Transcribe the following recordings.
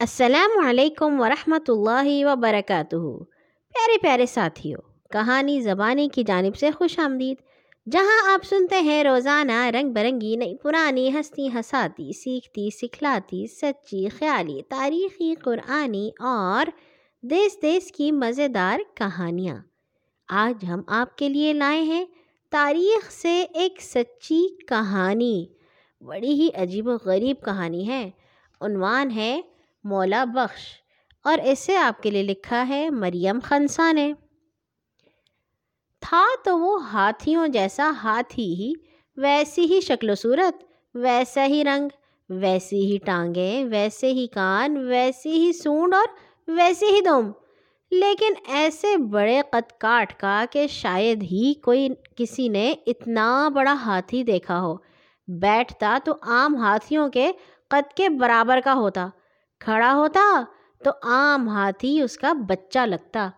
السلام علیکم ورحمۃ اللہ وبرکاتہ۔ پیارے پیارے ساتھیوں، کہانی زبانی کی جانب سے خوش آمدید۔ جہاں آپ سنتے ہیں، روزانہ رنگ برنگی، نئی پرانی ہستی ہساتی، سیکھتی، سکھلاتی، سچی، خیالی، تاریخی، قرآنی اور دیس دیس کی مزیدار کہانیاں۔ آج ہم آپ کے لیے لائے ہیں تاریخ سے ایک سچی کہانی۔ بڑی ہی عجیب و غریب کہانی ہے۔ عنوان ہے مولا بخش۔ اور اسے آپ کے لیے لکھا ہے مریم خنسا نے۔ تھا تو وہ ہاتھیوں جیسا ہاتھی ہی، ویسی ہی شکل و صورت، ویسا ہی رنگ، ویسی ہی ٹانگیں، ویسے ہی کان، ویسی ہی سونڈ اور ویسی ہی دم لیکن ایسے بڑے قد کاٹ کا کہ شاید ہی کوئی کسی نے اتنا بڑا ہاتھی دیکھا ہو۔ بیٹھتا تو عام ہاتھیوں کے قد کے برابر کا ہوتا۔ کھڑا ہوتا تو عام ہاتھی اس کا بچہ لگتا۔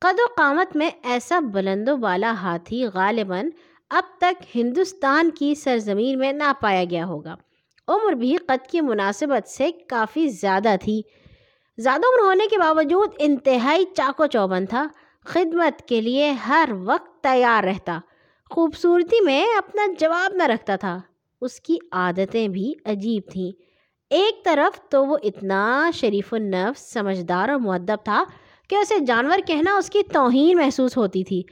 قد و قامت میں ایسا بلند و بالا ہاتھی غالباً اب تک ہندوستان کی سرزمین میں نہ پایا گیا ہوگا۔ عمر بھی قد کی مناسبت سے کافی زیادہ تھی۔ زیادہ عمر ہونے کے باوجود انتہائی چاق و چوبند تھا۔ خدمت کے لیے ہر وقت تیار رہتا۔ خوبصورتی میں اپنا جواب نہ رکھتا تھا۔ اس کی عادتیں بھی عجیب تھیں۔ ایک طرف تو وہ اتنا شریف النفس، سمجھدار اور معدب تھا کہ اسے جانور کہنا اس کی توہین محسوس ہوتی تھی۔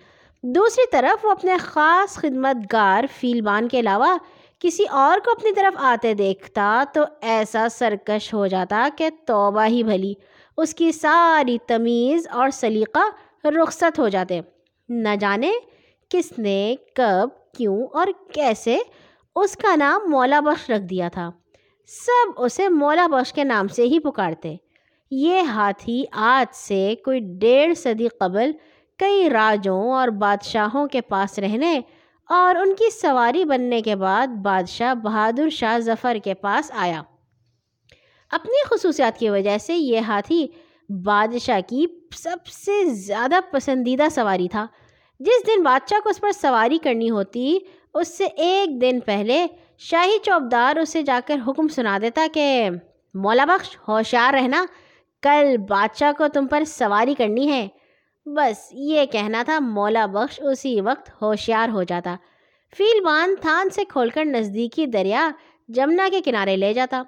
دوسری طرف وہ اپنے خاص خدمت گار فیلبان کے علاوہ کسی اور کو اپنی طرف آتے دیکھتا تو ایسا سرکش ہو جاتا کہ توبہ ہی بھلی۔ اس کی ساری تمیز اور سلیقہ رخصت ہو جاتے۔ نہ جانے کس نے کب، کیوں اور کیسے اس کا نام مولا بخش رکھ دیا تھا۔ سب اسے مولا بخش کے نام سے ہی پکارتے۔ یہ ہاتھی آج سے کوئی ڈیڑھ صدی قبل کئی راجوں اور بادشاہوں کے پاس رہنے اور ان کی سواری بننے کے بعد بادشاہ بہادر شاہ ظفر کے پاس آیا۔ اپنی خصوصیات کی وجہ سے یہ ہاتھی بادشاہ کی سب سے زیادہ پسندیدہ سواری تھا۔ جس دن بادشاہ کو اس پر سواری کرنی ہوتی، اس سے ایک دن پہلے شاہی چوبدار اسے جا کر حکم سنا دیتا کہ مولا بخش، ہوشیار رہنا۔ کل بادشاہ کو تم پر سواری کرنی ہے۔ بس یہ کہنا تھا، مولا بخش اسی وقت ہوشیار ہو جاتا۔ فیل بان تھان سے کھول کر نزدیکی دریا جمنا کے کنارے لے جاتا۔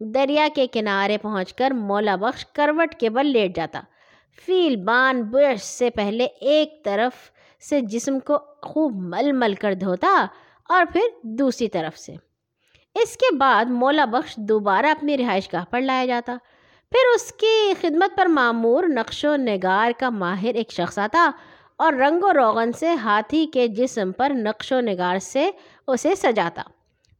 دریا کے کنارے پہنچ کر مولا بخش کروٹ کے بل لیٹ جاتا۔ فیل بان برش سے پہلے ایک طرف سے جسم کو خوب مل مل کر دھوتا۔ اور پھر دوسری طرف سے۔ اس کے بعد مولا بخش دوبارہ اپنی رہائش گاہ پر لایا جاتا۔ پھر اس کی خدمت پر معمور نقش و نگار کا ماہر ایک شخص آتا اور رنگ و روغن سے ہاتھی کے جسم پر نقش و نگار سے اسے سجاتا۔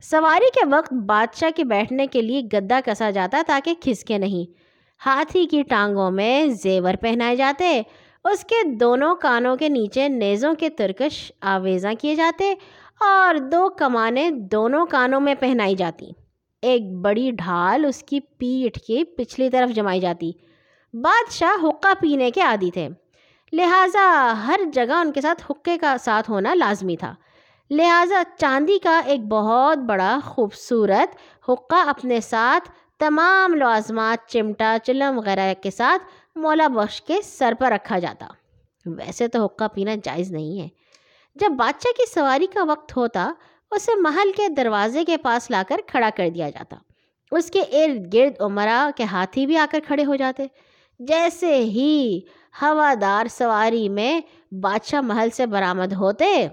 سواری کے وقت بادشاہ کے بیٹھنے کے لیے گدا کسا جاتا تاکہ کھسکے نہیں۔ ہاتھی کی ٹانگوں میں زیور پہنائے جاتے۔ اس کے دونوں کانوں کے نیچے نیزوں کے ترکش آویزاں کیے جاتے۔ اور دو کمانیں دونوں کانوں میں پہنائی جاتی۔ ایک بڑی ڈھال، اس کی پیٹھ کی پچھلی طرف جمائی جاتی۔ بادشاہ حقہ پینے کے عادی تھے۔ لہٰذا ہر جگہ ان کے ساتھ حقے کا ساتھ ہونا لازمی تھا۔ لہٰذا چاندی کا ایک بہت بڑا خوبصورت حقہ اپنے ساتھ تمام لوازمات چمٹا، چلم وغیرہ کے ساتھ مولا بخش کے سر پر رکھا جاتا۔ ویسے تو حقہ پینا جائز نہیں ہے۔ جب بادشاہ کی سواری کا وقت ہوتا، اسے محل کے دروازے کے پاس لا کر کھڑا کر دیا جاتا۔ اس کے ارد گرد عمرہ کے ہاتھی بھی آ کر کھڑے ہو جاتے۔ جیسے ہی ہوادار سواری میں بادشاہ محل سے برآمد ہوتے،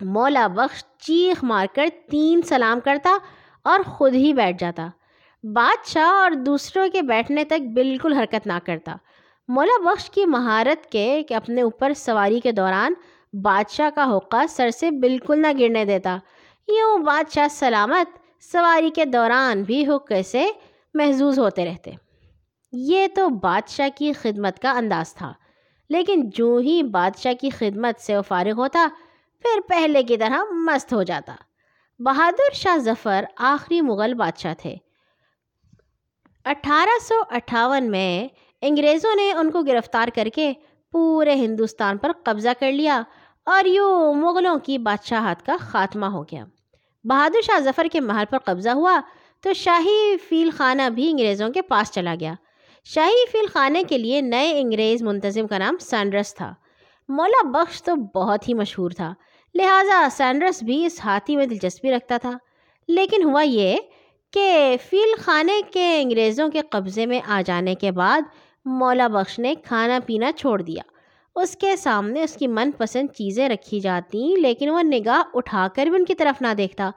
مولا بخش چیخ مار کر تین سلام کرتا اور خود ہی بیٹھ جاتا۔ بادشاہ اور دوسروں کے بیٹھنے تک بالکل حرکت نہ کرتا۔ مولا بخش کی مہارت کے کہ اپنے اوپر سواری کے دوران بادشاہ کا حقہ سر سے بالکل نہ گرنے دیتا۔ یوں بادشاہ سلامت سواری کے دوران بھی حقے سے محظوظ ہوتے رہتے۔ یہ تو بادشاہ کی خدمت کا انداز تھا۔ لیکن جو ہی بادشاہ کی خدمت سے وہ فارغ ہوتا، پھر پہلے کی طرح مست ہو جاتا۔ بہادر شاہ ظفر آخری مغل بادشاہ تھے۔ اٹھارہ سو اٹھاون میں انگریزوں نے ان کو گرفتار کر کے پورے ہندوستان پر قبضہ کر لیا۔ اور یوں مغلوں کی بادشاہت کا خاتمہ ہو گیا۔ بہادر شاہ ظفر کے محل پر قبضہ ہوا تو شاہی فیل خانہ بھی انگریزوں کے پاس چلا گیا۔ شاہی فیل خانے کے لیے نئے انگریز منتظم کا نام سینڈرس تھا۔ مولا بخش تو بہت ہی مشہور تھا، لہٰذا سینڈرس بھی اس ہاتھی میں دلچسپی رکھتا تھا۔ لیکن ہوا یہ کہ فیل خانے کے انگریزوں کے قبضے میں آ جانے کے بعد مولا بخش نے کھانا پینا چھوڑ دیا۔ اس کے سامنے اس کی من پسند چیزیں رکھی جاتی لیکن وہ نگاہ اٹھا کر بھی ان کی طرف نہ دیکھتا۔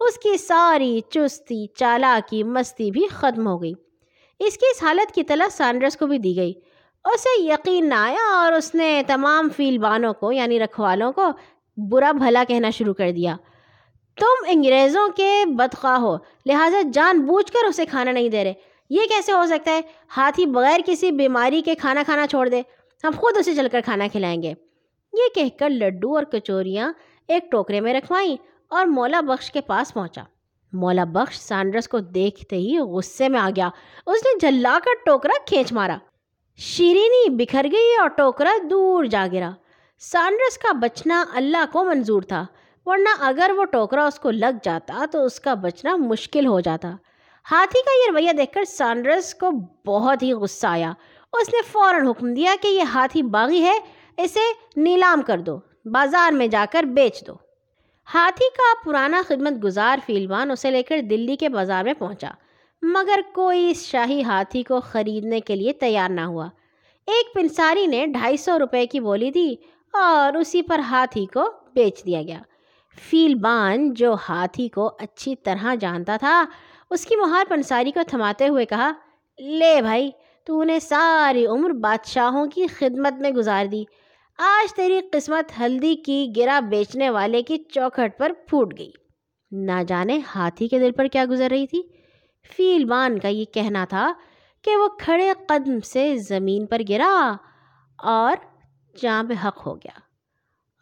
اس کی ساری چستی، چالاکی، مستی بھی ختم ہو گئی۔ اس کی اس حالت کی طلب سانڈرس کو بھی دی گئی۔ اسے یقین نہ آیا اور اس نے تمام فیل بانوں کو یعنی رکھوالوں کو، برا بھلا کہنا شروع کر دیا۔ تم انگریزوں کے بدخواہ ہو، لہٰذا جان بوجھ کر اسے کھانا نہیں دے رہے۔ یہ کیسے ہو سکتا ہے؟ ہاتھی بغیر کسی بیماری کے کھانا کھانا چھوڑ دے۔ ہم خود اسے چل کر کھانا کھلائیں گے۔ یہ کہہ کر لڈو اور کچوریاں ایک ٹوکرے میں رکھوائیں اور مولا بخش کے پاس پہنچا۔ مولا بخش سانڈرس کو دیکھتے ہی غصے میں آ گیا۔ اس نے جلا کر ٹوکرا کھینچ مارا۔ شیرینی بکھر گئی اور ٹوکرا دور جا گرا۔ سانڈرس کا بچنا اللہ کو منظور تھا، ورنہ اگر وہ ٹوکرا اس کو لگ جاتا تو اس کا بچنا مشکل ہو جاتا۔ ہاتھی کا یہ رویہ دیکھ کر سانڈرس کو بہت ہی غصہ آیا۔ اس نے فوراً حکم دیا کہ یہ ہاتھی باغی ہے، اسے نیلام کر دو، بازار میں جا کر بیچ دو۔ ہاتھی کا پرانا خدمت گزار فیلوان اسے لے کر دلی کے بازار میں پہنچا، مگر کوئی اس شاہی ہاتھی کو خریدنے کے لیے تیار نہ ہوا۔ ایک پنساری نے ڈھائی سو روپے کی بولی دی اور اسی پر ہاتھی کو بیچ دیا گیا۔ فیل بان جو ہاتھی کو اچھی طرح جانتا تھا، اس کی مہار پنساری کو تھماتے ہوئے کہا، لے بھائی تو نے ساری عمر بادشاہوں کی خدمت میں گزار دی۔ آج تیری قسمت ہلدی کی گرا بیچنے والے کی چوکھٹ پر پھوٹ گئی۔ نہ جانے ہاتھی کے دل پر کیا گزر رہی تھی۔ فیل بان کا یہ کہنا تھا کہ وہ کھڑے قدم سے زمین پر گرا اور جہاں پہ حق ہو گیا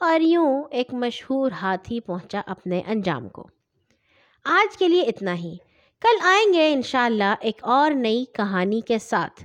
اور یوں ایک مشہور ہاتھی پہنچا اپنے انجام کو۔ آج کے لیے اتنا ہی۔ کل آئیں گے انشاءاللہ ایک اور نئی کہانی کے ساتھ۔